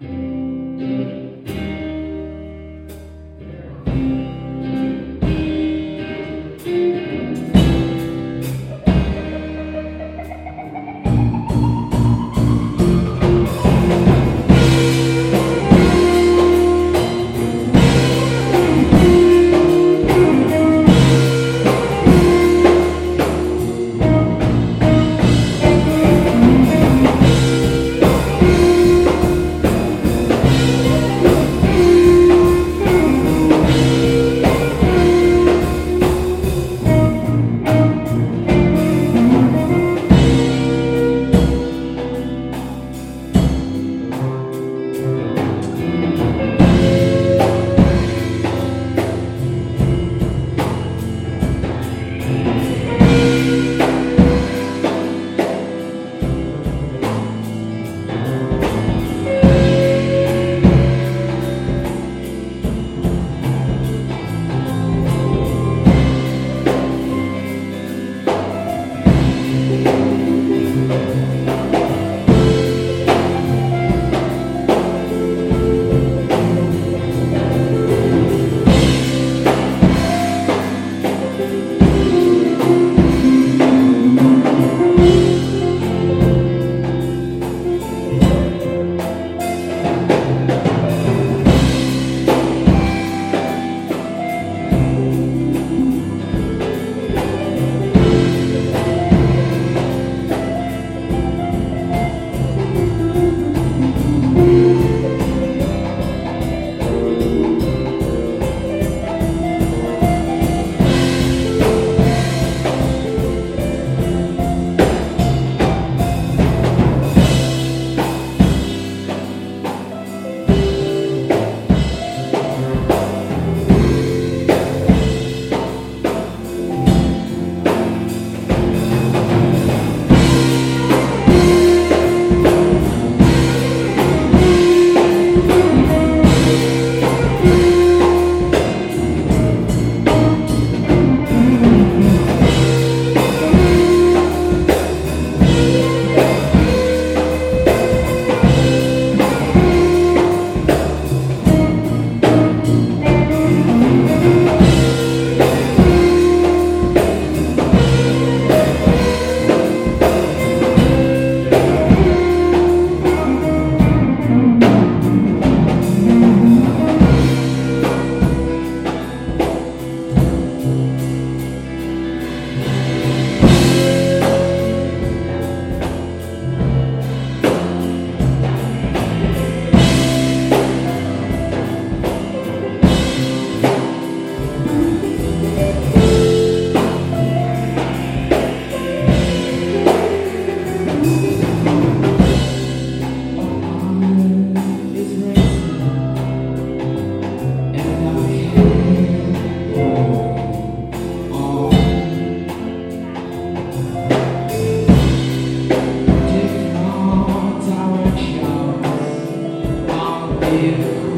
Música you.